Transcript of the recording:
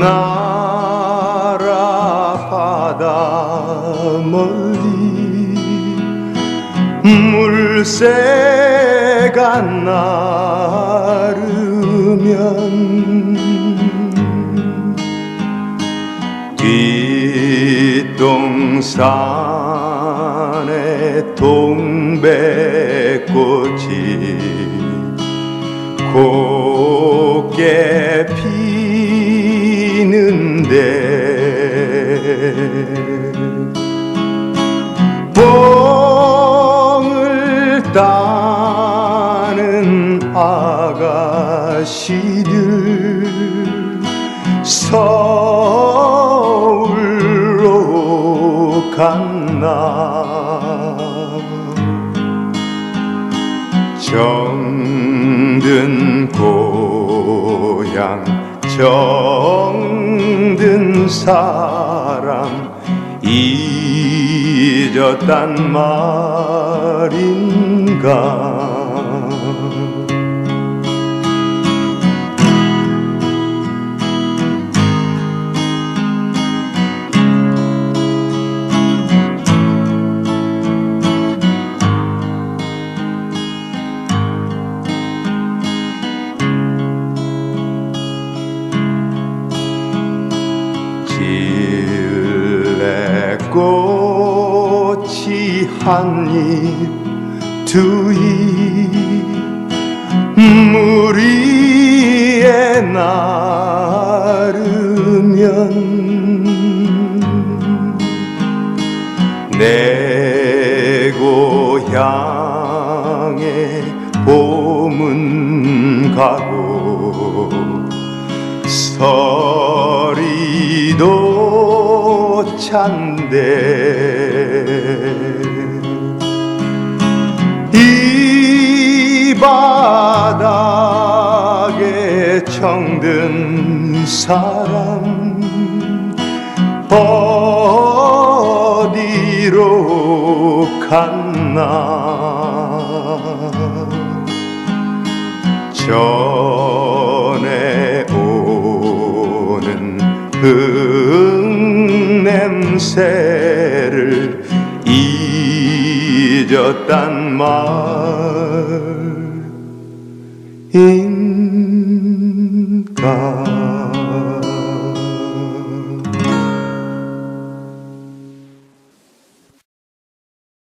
나라 바다 멀리 물새가 나르면 뒷동산에 동백꽃이 곱게 피는데 뽕을 따는 아가씨들 서울로 갔나? 정든 고향 정든 사람 잊었단 말인가 꽃이 한입 두입 물 위에 나르면 내 고향에 봄은 가고 서리도 찬데. 이 바닥에 정든 사람 어디로 갔나? 전 흙냄새를 잊었단 말인가